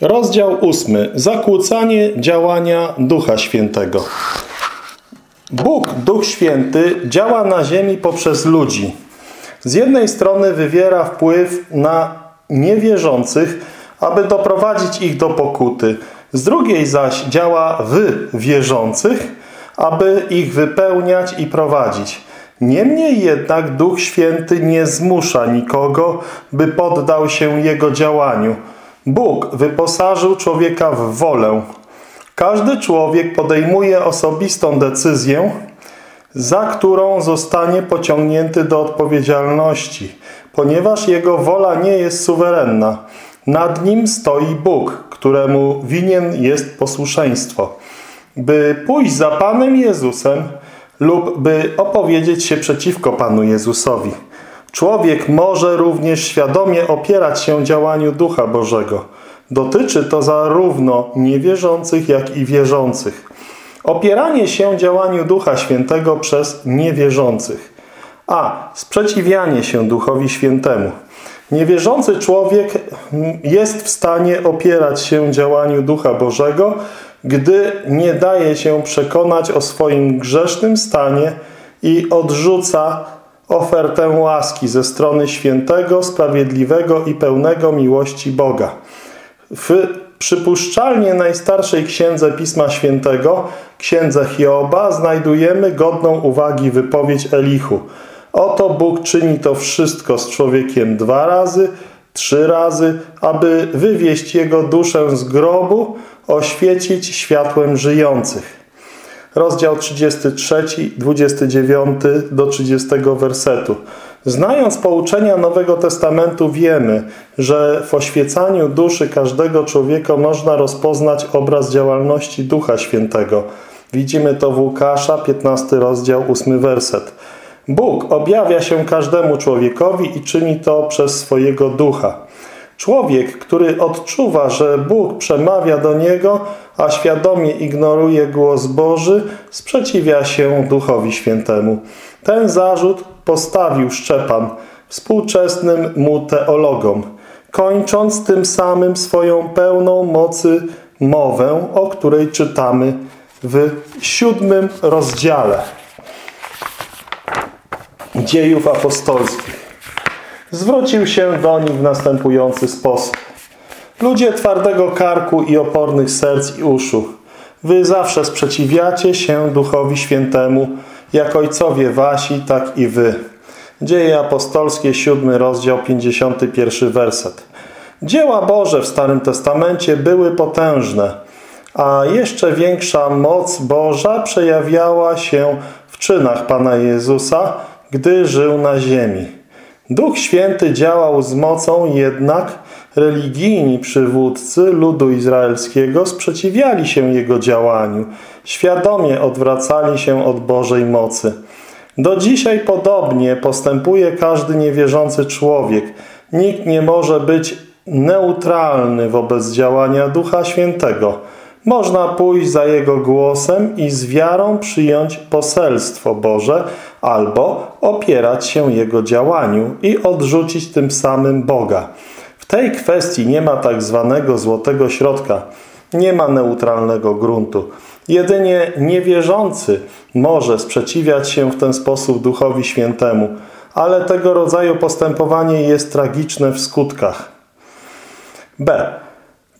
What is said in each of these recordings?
Rozdział ósmy. Zakłócanie działania Ducha Świętego. Bóg, Duch Święty, działa na ziemi poprzez ludzi. Z jednej strony wywiera wpływ na niewierzących, aby doprowadzić ich do pokuty. Z drugiej zaś działa w wierzących, aby ich wypełniać i prowadzić. Niemniej jednak Duch Święty nie zmusza nikogo, by poddał się Jego działaniu – Bóg wyposażył człowieka w wolę. Każdy człowiek podejmuje osobistą decyzję, za którą zostanie pociągnięty do odpowiedzialności, ponieważ jego wola nie jest suwerenna. Nad nim stoi Bóg, któremu winien jest posłuszeństwo. By pójść za Panem Jezusem lub by opowiedzieć się przeciwko Panu Jezusowi. Człowiek może również świadomie opierać się działaniu Ducha Bożego. Dotyczy to zarówno niewierzących, jak i wierzących. Opieranie się działaniu Ducha Świętego przez niewierzących. A. Sprzeciwianie się Duchowi Świętemu. Niewierzący człowiek jest w stanie opierać się działaniu Ducha Bożego, gdy nie daje się przekonać o swoim grzesznym stanie i odrzuca ofertę łaski ze strony świętego, sprawiedliwego i pełnego miłości Boga. W przypuszczalnie najstarszej księdze Pisma Świętego, księdze Hioba, znajdujemy godną uwagi wypowiedź Elichu. Oto Bóg czyni to wszystko z człowiekiem dwa razy, trzy razy, aby wywieźć jego duszę z grobu, oświecić światłem żyjących rozdział 33, 29 do 30 wersetu. Znając pouczenia Nowego Testamentu wiemy, że w oświecaniu duszy każdego człowieka można rozpoznać obraz działalności Ducha Świętego. Widzimy to w Łukasza, 15 rozdział, 8 werset. Bóg objawia się każdemu człowiekowi i czyni to przez swojego Ducha. Człowiek, który odczuwa, że Bóg przemawia do niego, a świadomie ignoruje głos Boży, sprzeciwia się Duchowi Świętemu. Ten zarzut postawił Szczepan współczesnym mu teologom, kończąc tym samym swoją pełną mocy mowę, o której czytamy w siódmym rozdziale dziejów apostolskich zwrócił się do nich w następujący sposób. Ludzie twardego karku i opornych serc i uszu, wy zawsze sprzeciwiacie się Duchowi Świętemu, jak ojcowie wasi, tak i wy. Dzieje apostolskie, 7 rozdział, 51 werset. Dzieła Boże w Starym Testamencie były potężne, a jeszcze większa moc Boża przejawiała się w czynach Pana Jezusa, gdy żył na ziemi. Duch Święty działał z mocą, jednak religijni przywódcy ludu izraelskiego sprzeciwiali się jego działaniu, świadomie odwracali się od Bożej mocy. Do dzisiaj podobnie postępuje każdy niewierzący człowiek. Nikt nie może być neutralny wobec działania Ducha Świętego. Można pójść za Jego głosem i z wiarą przyjąć poselstwo Boże albo opierać się Jego działaniu i odrzucić tym samym Boga. W tej kwestii nie ma tak zwanego złotego środka. Nie ma neutralnego gruntu. Jedynie niewierzący może sprzeciwiać się w ten sposób Duchowi Świętemu, ale tego rodzaju postępowanie jest tragiczne w skutkach. B.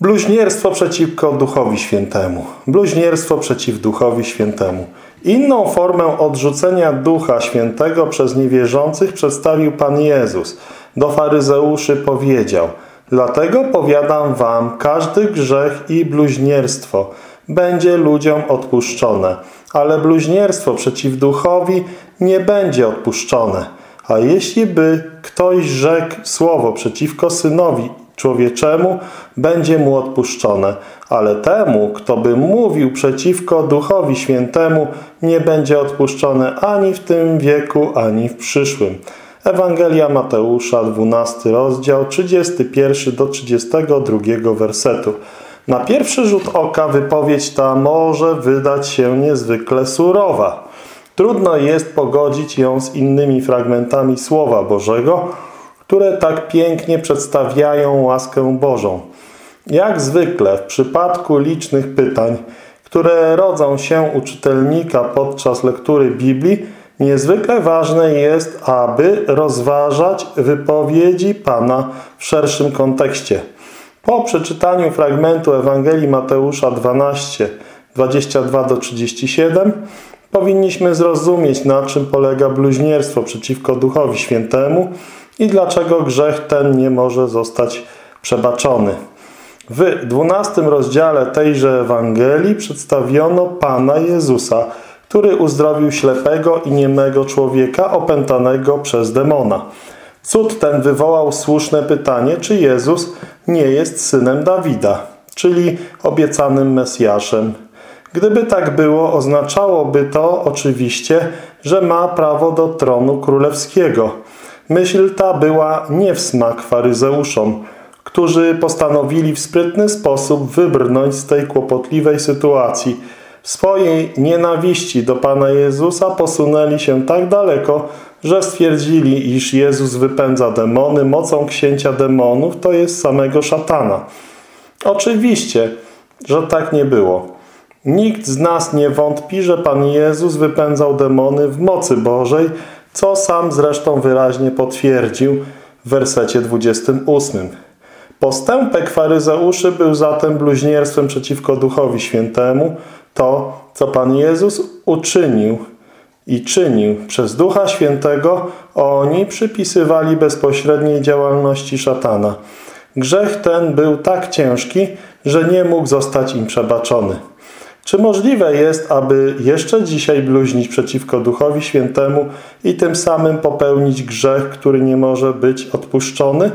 Bluźnierstwo przeciwko Duchowi Świętemu. Bluźnierstwo przeciw Duchowi Świętemu. Inną formę odrzucenia Ducha Świętego przez niewierzących przedstawił Pan Jezus. Do faryzeuszy powiedział Dlatego powiadam wam, każdy grzech i bluźnierstwo będzie ludziom odpuszczone, ale bluźnierstwo przeciw Duchowi nie będzie odpuszczone. A jeśli by ktoś rzekł słowo przeciwko Synowi człowieczemu będzie mu odpuszczone, ale temu, kto by mówił przeciwko Duchowi Świętemu, nie będzie odpuszczone ani w tym wieku, ani w przyszłym. Ewangelia Mateusza, 12 rozdział, 31 do 32 wersetu. Na pierwszy rzut oka wypowiedź ta może wydać się niezwykle surowa. Trudno jest pogodzić ją z innymi fragmentami Słowa Bożego, które tak pięknie przedstawiają łaskę Bożą. Jak zwykle w przypadku licznych pytań, które rodzą się u czytelnika podczas lektury Biblii, niezwykle ważne jest, aby rozważać wypowiedzi Pana w szerszym kontekście. Po przeczytaniu fragmentu Ewangelii Mateusza 12, 22-37 powinniśmy zrozumieć, na czym polega bluźnierstwo przeciwko Duchowi Świętemu i dlaczego grzech ten nie może zostać przebaczony. W dwunastym rozdziale tejże Ewangelii przedstawiono Pana Jezusa, który uzdrowił ślepego i niemego człowieka opętanego przez demona. Cud ten wywołał słuszne pytanie, czy Jezus nie jest synem Dawida, czyli obiecanym Mesjaszem. Gdyby tak było, oznaczałoby to oczywiście, że ma prawo do tronu królewskiego. Myśl ta była nie w smak faryzeuszom, którzy postanowili w sprytny sposób wybrnąć z tej kłopotliwej sytuacji. W swojej nienawiści do Pana Jezusa posunęli się tak daleko, że stwierdzili, iż Jezus wypędza demony mocą księcia demonów, to jest samego szatana. Oczywiście, że tak nie było. Nikt z nas nie wątpi, że Pan Jezus wypędzał demony w mocy Bożej, co sam zresztą wyraźnie potwierdził w wersecie 28. Postępek faryzeuszy był zatem bluźnierstwem przeciwko Duchowi Świętemu. To, co Pan Jezus uczynił i czynił przez Ducha Świętego, oni przypisywali bezpośredniej działalności szatana. Grzech ten był tak ciężki, że nie mógł zostać im przebaczony. Czy możliwe jest, aby jeszcze dzisiaj bluźnić przeciwko Duchowi Świętemu i tym samym popełnić grzech, który nie może być odpuszczony?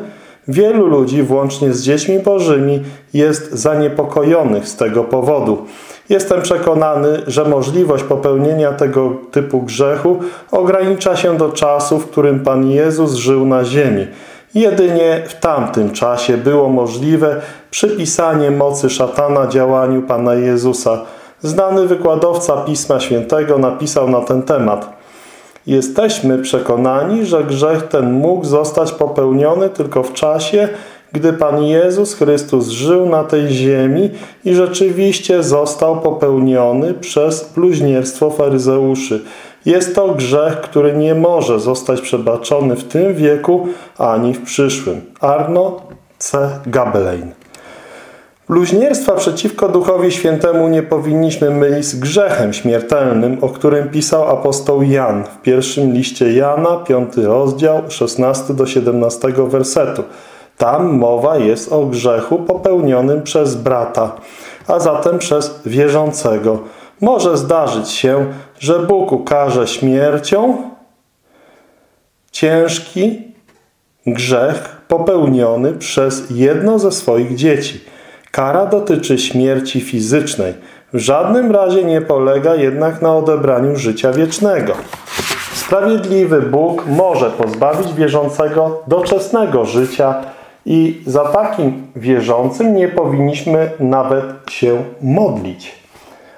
Wielu ludzi, włącznie z dziećmi bożymi, jest zaniepokojonych z tego powodu. Jestem przekonany, że możliwość popełnienia tego typu grzechu ogranicza się do czasu, w którym Pan Jezus żył na ziemi. Jedynie w tamtym czasie było możliwe przypisanie mocy szatana działaniu Pana Jezusa. Znany wykładowca Pisma Świętego napisał na ten temat – Jesteśmy przekonani, że grzech ten mógł zostać popełniony tylko w czasie, gdy Pan Jezus Chrystus żył na tej ziemi i rzeczywiście został popełniony przez bluźnierstwo faryzeuszy. Jest to grzech, który nie może zostać przebaczony w tym wieku ani w przyszłym. Arno C. Gabelein Bluźnierstwa przeciwko Duchowi Świętemu nie powinniśmy mylić z grzechem śmiertelnym, o którym pisał apostoł Jan w pierwszym liście Jana, piąty rozdział, 16 do 17 wersetu. Tam mowa jest o grzechu popełnionym przez brata, a zatem przez wierzącego. Może zdarzyć się, że Bóg ukaże śmiercią ciężki grzech popełniony przez jedno ze swoich dzieci – Kara dotyczy śmierci fizycznej. W żadnym razie nie polega jednak na odebraniu życia wiecznego. Sprawiedliwy Bóg może pozbawić wierzącego doczesnego życia i za takim wierzącym nie powinniśmy nawet się modlić.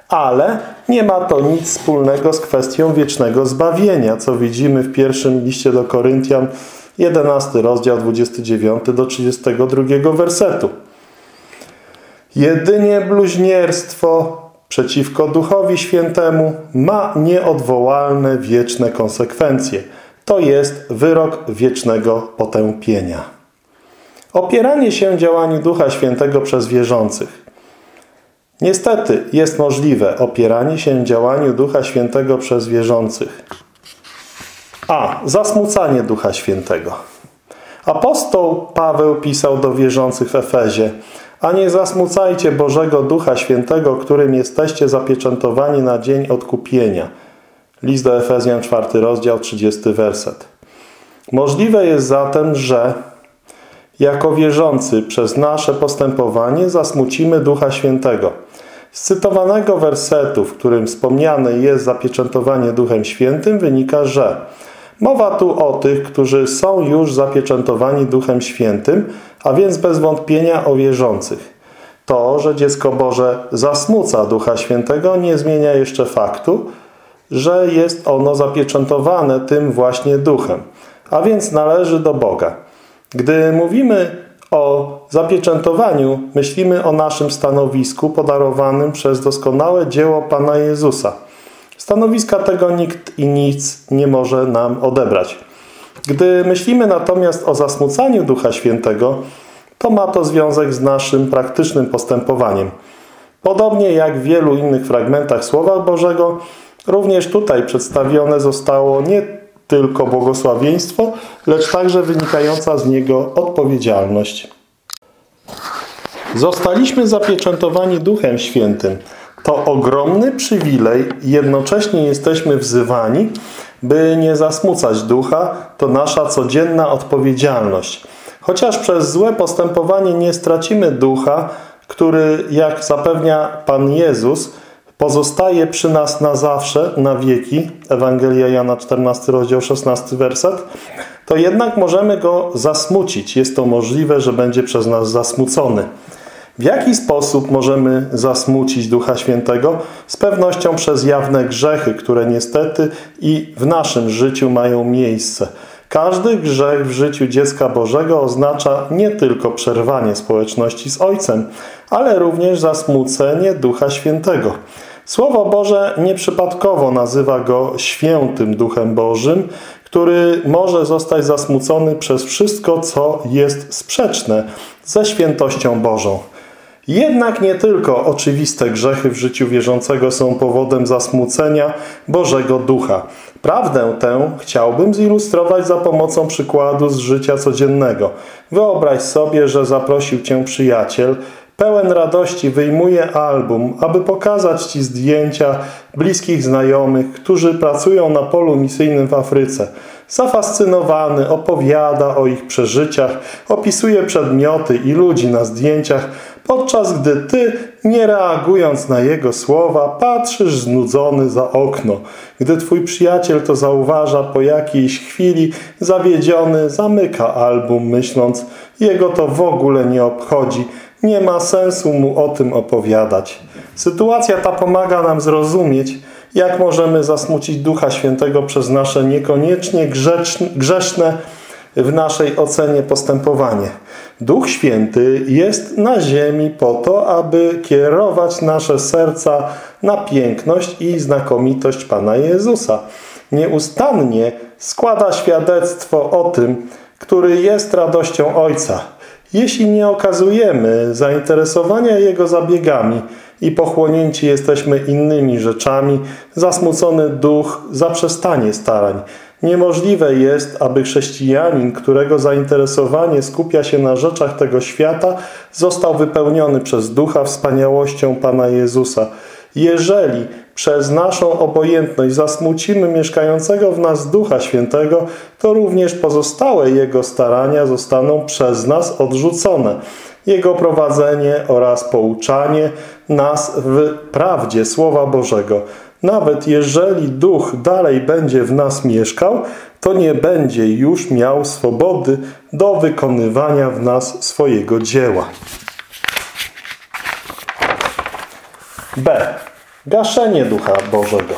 Ale nie ma to nic wspólnego z kwestią wiecznego zbawienia, co widzimy w pierwszym liście do Koryntian, 11 rozdział 29 do 32 wersetu. Jedynie bluźnierstwo przeciwko Duchowi Świętemu ma nieodwołalne wieczne konsekwencje. To jest wyrok wiecznego potępienia. Opieranie się działaniu Ducha Świętego przez wierzących. Niestety jest możliwe opieranie się działaniu Ducha Świętego przez wierzących. A. Zasmucanie Ducha Świętego. Apostoł Paweł pisał do wierzących w Efezie a nie zasmucajcie Bożego Ducha Świętego, którym jesteście zapieczętowani na dzień odkupienia. List do Efezjan, 4 rozdział, 30 werset. Możliwe jest zatem, że jako wierzący przez nasze postępowanie zasmucimy Ducha Świętego. Z cytowanego wersetu, w którym wspomniane jest zapieczętowanie Duchem Świętym, wynika, że Mowa tu o tych, którzy są już zapieczętowani Duchem Świętym, a więc bez wątpienia o wierzących. To, że dziecko Boże zasmuca Ducha Świętego nie zmienia jeszcze faktu, że jest ono zapieczętowane tym właśnie Duchem, a więc należy do Boga. Gdy mówimy o zapieczętowaniu myślimy o naszym stanowisku podarowanym przez doskonałe dzieło Pana Jezusa. Stanowiska tego nikt i nic nie może nam odebrać. Gdy myślimy natomiast o zasmucaniu Ducha Świętego, to ma to związek z naszym praktycznym postępowaniem. Podobnie jak w wielu innych fragmentach Słowa Bożego, również tutaj przedstawione zostało nie tylko błogosławieństwo, lecz także wynikająca z niego odpowiedzialność. Zostaliśmy zapieczętowani Duchem Świętym. To ogromny przywilej jednocześnie jesteśmy wzywani, by nie zasmucać Ducha. To nasza codzienna odpowiedzialność. Chociaż przez złe postępowanie nie stracimy Ducha, który, jak zapewnia Pan Jezus, pozostaje przy nas na zawsze, na wieki, Ewangelia Jana 14, rozdział 16, werset, to jednak możemy go zasmucić. Jest to możliwe, że będzie przez nas zasmucony. W jaki sposób możemy zasmucić Ducha Świętego? Z pewnością przez jawne grzechy, które niestety i w naszym życiu mają miejsce. Każdy grzech w życiu dziecka Bożego oznacza nie tylko przerwanie społeczności z Ojcem, ale również zasmucenie Ducha Świętego. Słowo Boże nieprzypadkowo nazywa go świętym Duchem Bożym, który może zostać zasmucony przez wszystko, co jest sprzeczne ze świętością Bożą. Jednak nie tylko oczywiste grzechy w życiu wierzącego są powodem zasmucenia Bożego Ducha. Prawdę tę chciałbym zilustrować za pomocą przykładu z życia codziennego. Wyobraź sobie, że zaprosił Cię przyjaciel, pełen radości wyjmuje album, aby pokazać Ci zdjęcia bliskich znajomych, którzy pracują na polu misyjnym w Afryce. Zafascynowany opowiada o ich przeżyciach, opisuje przedmioty i ludzi na zdjęciach, podczas gdy Ty, nie reagując na jego słowa, patrzysz znudzony za okno. Gdy Twój przyjaciel to zauważa, po jakiejś chwili zawiedziony zamyka album, myśląc, jego to w ogóle nie obchodzi, nie ma sensu mu o tym opowiadać. Sytuacja ta pomaga nam zrozumieć, jak możemy zasmucić Ducha Świętego przez nasze niekoniecznie grzeszne w naszej ocenie postępowanie. Duch Święty jest na ziemi po to, aby kierować nasze serca na piękność i znakomitość Pana Jezusa. Nieustannie składa świadectwo o tym, który jest radością Ojca. Jeśli nie okazujemy zainteresowania Jego zabiegami i pochłonięci jesteśmy innymi rzeczami, zasmucony duch zaprzestanie starań. Niemożliwe jest, aby chrześcijanin, którego zainteresowanie skupia się na rzeczach tego świata, został wypełniony przez ducha wspaniałością Pana Jezusa. Jeżeli przez naszą obojętność zasmucimy mieszkającego w nas Ducha Świętego, to również pozostałe Jego starania zostaną przez nas odrzucone. Jego prowadzenie oraz pouczanie nas w prawdzie Słowa Bożego. Nawet jeżeli Duch dalej będzie w nas mieszkał, to nie będzie już miał swobody do wykonywania w nas swojego dzieła. B. Gaszenie Ducha Bożego.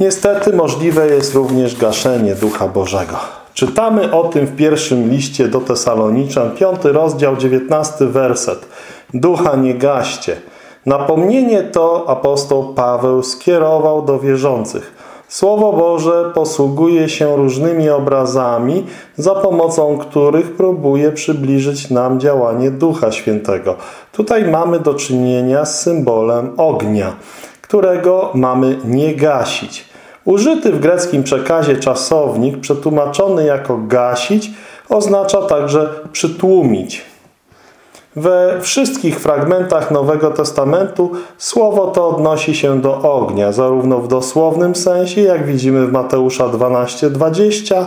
Niestety możliwe jest również gaszenie Ducha Bożego. Czytamy o tym w pierwszym liście do Tesaloniczan, piąty rozdział, dziewiętnasty werset. Ducha nie gaście. Napomnienie to apostoł Paweł skierował do wierzących. Słowo Boże posługuje się różnymi obrazami, za pomocą których próbuje przybliżyć nam działanie Ducha Świętego. Tutaj mamy do czynienia z symbolem ognia, którego mamy nie gasić. Użyty w greckim przekazie czasownik, przetłumaczony jako gasić, oznacza także przytłumić. We wszystkich fragmentach Nowego Testamentu słowo to odnosi się do ognia, zarówno w dosłownym sensie, jak widzimy w Mateusza 12:20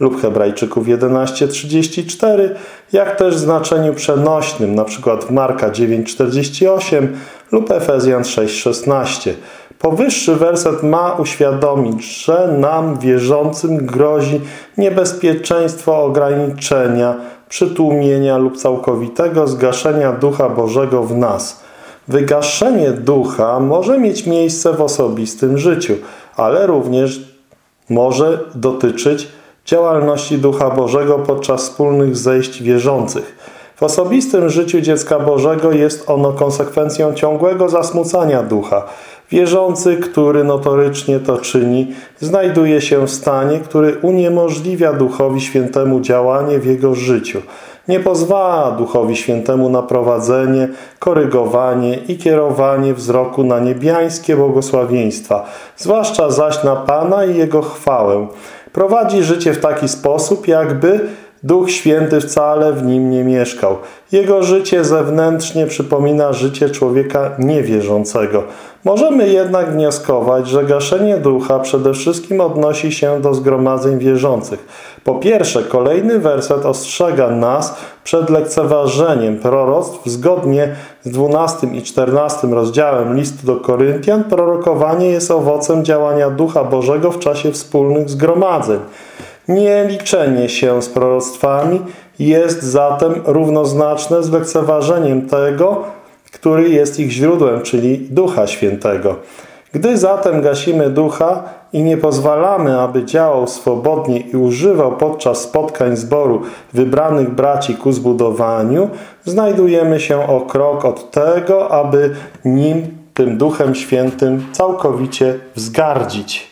lub Hebrajczyków 11:34, jak też w znaczeniu przenośnym, np. Marka 9:48 lub Efezjan 6:16. Powyższy werset ma uświadomić, że nam wierzącym grozi niebezpieczeństwo ograniczenia przytłumienia lub całkowitego zgaszenia Ducha Bożego w nas. Wygaszenie Ducha może mieć miejsce w osobistym życiu, ale również może dotyczyć działalności Ducha Bożego podczas wspólnych zejść wierzących. W osobistym życiu dziecka Bożego jest ono konsekwencją ciągłego zasmucania ducha. Wierzący, który notorycznie to czyni, znajduje się w stanie, który uniemożliwia Duchowi Świętemu działanie w jego życiu. Nie pozwala Duchowi Świętemu na prowadzenie, korygowanie i kierowanie wzroku na niebiańskie błogosławieństwa, zwłaszcza zaś na Pana i Jego chwałę. Prowadzi życie w taki sposób, jakby Duch Święty wcale w nim nie mieszkał. Jego życie zewnętrznie przypomina życie człowieka niewierzącego. Możemy jednak wnioskować, że gaszenie ducha przede wszystkim odnosi się do zgromadzeń wierzących. Po pierwsze, kolejny werset ostrzega nas przed lekceważeniem proroctw zgodnie z 12 i 14 rozdziałem listu do Koryntian. Prorokowanie jest owocem działania Ducha Bożego w czasie wspólnych zgromadzeń. Nie liczenie się z proroctwami jest zatem równoznaczne z lekceważeniem tego, który jest ich źródłem, czyli Ducha Świętego. Gdy zatem gasimy Ducha i nie pozwalamy, aby działał swobodnie i używał podczas spotkań zboru wybranych braci ku zbudowaniu, znajdujemy się o krok od tego, aby nim, tym Duchem Świętym, całkowicie wzgardzić.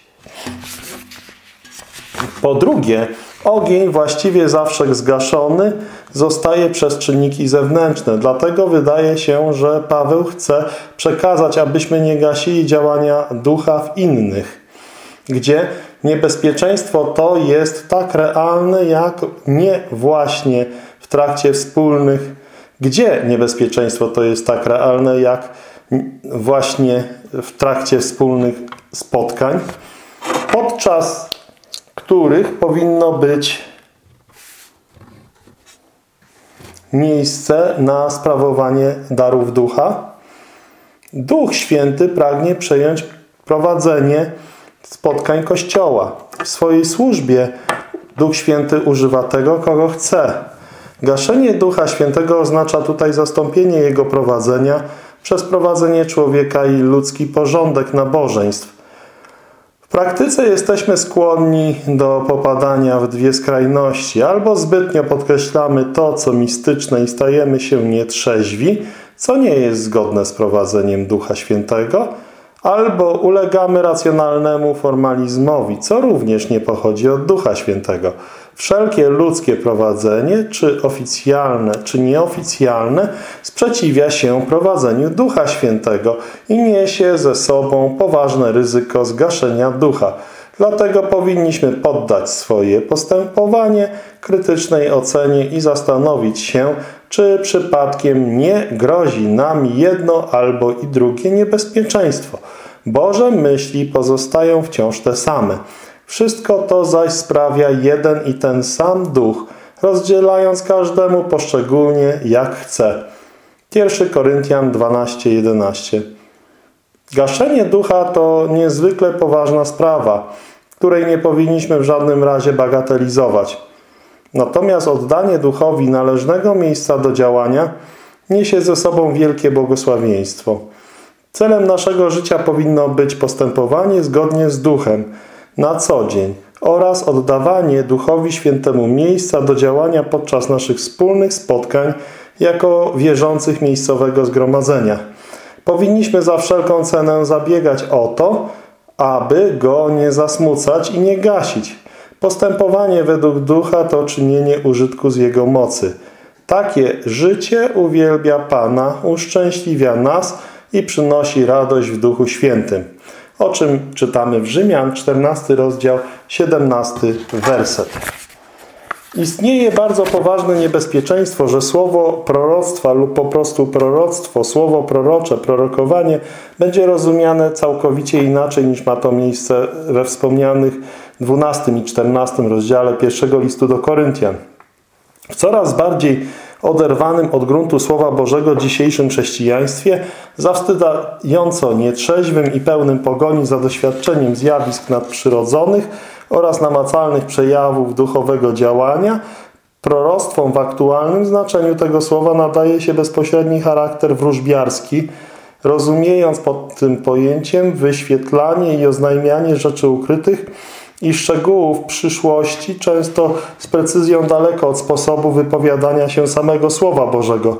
Po drugie, ogień właściwie zawsze zgaszony zostaje przez czynniki zewnętrzne. Dlatego wydaje się, że Paweł chce przekazać, abyśmy nie gasili działania ducha w innych, gdzie niebezpieczeństwo to jest tak realne, jak nie właśnie w trakcie wspólnych, gdzie niebezpieczeństwo to jest tak realne, jak właśnie w trakcie wspólnych spotkań, podczas których powinno być miejsce na sprawowanie darów ducha. Duch Święty pragnie przejąć prowadzenie spotkań Kościoła. W swojej służbie Duch Święty używa tego, kogo chce. Gaszenie Ducha Świętego oznacza tutaj zastąpienie Jego prowadzenia przez prowadzenie człowieka i ludzki porządek nabożeństw. W praktyce jesteśmy skłonni do popadania w dwie skrajności. Albo zbytnio podkreślamy to, co mistyczne i stajemy się nietrzeźwi, co nie jest zgodne z prowadzeniem Ducha Świętego, albo ulegamy racjonalnemu formalizmowi, co również nie pochodzi od Ducha Świętego. Wszelkie ludzkie prowadzenie, czy oficjalne, czy nieoficjalne, sprzeciwia się prowadzeniu Ducha Świętego i niesie ze sobą poważne ryzyko zgaszenia ducha. Dlatego powinniśmy poddać swoje postępowanie krytycznej ocenie i zastanowić się, czy przypadkiem nie grozi nam jedno albo i drugie niebezpieczeństwo. Boże myśli pozostają wciąż te same. Wszystko to zaś sprawia jeden i ten sam duch, rozdzielając każdemu poszczególnie jak chce. 1 Koryntian 12:11 Gaszenie ducha to niezwykle poważna sprawa, której nie powinniśmy w żadnym razie bagatelizować. Natomiast oddanie duchowi należnego miejsca do działania niesie ze sobą wielkie błogosławieństwo. Celem naszego życia powinno być postępowanie zgodnie z duchem – na co dzień oraz oddawanie Duchowi Świętemu miejsca do działania podczas naszych wspólnych spotkań jako wierzących miejscowego zgromadzenia. Powinniśmy za wszelką cenę zabiegać o to, aby Go nie zasmucać i nie gasić. Postępowanie według Ducha to czynienie użytku z Jego mocy. Takie życie uwielbia Pana, uszczęśliwia nas i przynosi radość w Duchu Świętym o czym czytamy w Rzymian, 14 rozdział, 17 werset. Istnieje bardzo poważne niebezpieczeństwo, że słowo proroctwa lub po prostu proroctwo, słowo prorocze, prorokowanie będzie rozumiane całkowicie inaczej niż ma to miejsce we wspomnianych 12 i 14 rozdziale pierwszego listu do Koryntian. W coraz bardziej oderwanym od gruntu Słowa Bożego dzisiejszym chrześcijaństwie, zawstydzająco nietrzeźwym i pełnym pogoni za doświadczeniem zjawisk nadprzyrodzonych oraz namacalnych przejawów duchowego działania, proroctwom w aktualnym znaczeniu tego słowa nadaje się bezpośredni charakter wróżbiarski, rozumiejąc pod tym pojęciem wyświetlanie i oznajmianie rzeczy ukrytych i szczegółów przyszłości, często z precyzją daleko od sposobu wypowiadania się samego Słowa Bożego.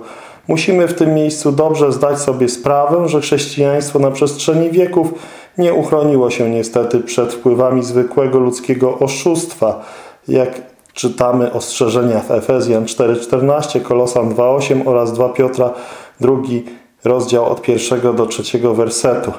Musimy w tym miejscu dobrze zdać sobie sprawę, że chrześcijaństwo na przestrzeni wieków nie uchroniło się niestety przed wpływami zwykłego ludzkiego oszustwa, jak czytamy ostrzeżenia w Efezjan 4,14, Kolosan 2,8 oraz 2 Piotra 2 rozdział od pierwszego do trzeciego wersetu,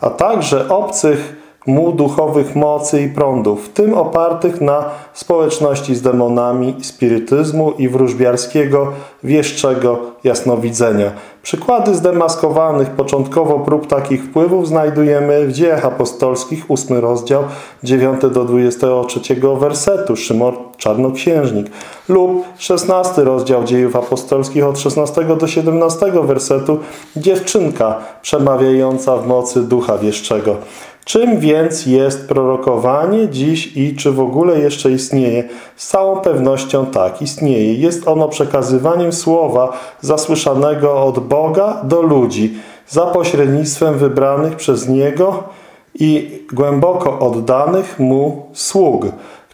a także obcych mu duchowych mocy i prądów, w tym opartych na społeczności z demonami, spirytyzmu i wróżbiarskiego, wieszczego jasnowidzenia. Przykłady zdemaskowanych początkowo prób takich wpływów znajdujemy w dziejach apostolskich, 8 rozdział, 9 do 23 wersetu, Szymon Czarnoksiężnik lub 16 rozdział dziejów apostolskich od 16 do 17 wersetu, dziewczynka przemawiająca w mocy ducha wieszczego. Czym więc jest prorokowanie dziś i czy w ogóle jeszcze istnieje? Z całą pewnością tak, istnieje. Jest ono przekazywaniem słowa zasłyszanego od Boga do ludzi za pośrednictwem wybranych przez Niego i głęboko oddanych Mu sług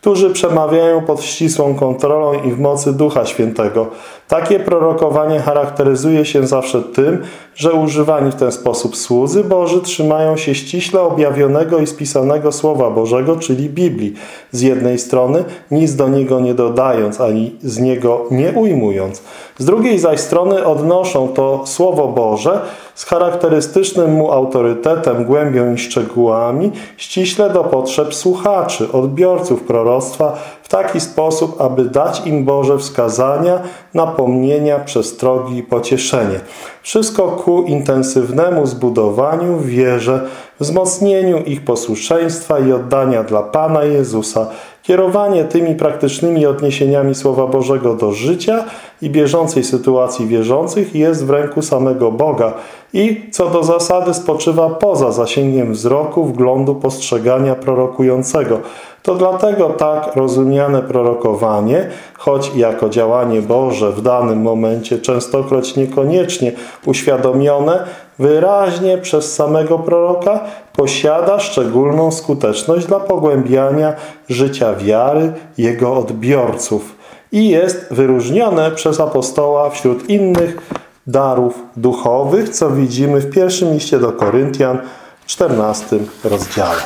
którzy przemawiają pod ścisłą kontrolą i w mocy Ducha Świętego. Takie prorokowanie charakteryzuje się zawsze tym, że używani w ten sposób słudzy Boży trzymają się ściśle objawionego i spisanego Słowa Bożego, czyli Biblii. Z jednej strony nic do niego nie dodając, ani z niego nie ujmując. Z drugiej zaś strony odnoszą to Słowo Boże z charakterystycznym mu autorytetem, głębią i szczegółami ściśle do potrzeb słuchaczy, odbiorców proroctwa w taki sposób, aby dać im Boże wskazania, napomnienia, przestrogi i pocieszenie. Wszystko ku intensywnemu zbudowaniu wierze, wzmocnieniu ich posłuszeństwa i oddania dla Pana Jezusa, Kierowanie tymi praktycznymi odniesieniami Słowa Bożego do życia i bieżącej sytuacji wierzących jest w ręku samego Boga i co do zasady spoczywa poza zasięgiem wzroku, wglądu, postrzegania prorokującego. To dlatego tak rozumiane prorokowanie, choć jako działanie Boże w danym momencie częstokroć niekoniecznie uświadomione, wyraźnie przez samego proroka posiada szczególną skuteczność dla pogłębiania życia wiary jego odbiorców i jest wyróżnione przez apostoła wśród innych darów duchowych, co widzimy w pierwszym liście do Koryntian w 14 rozdziale.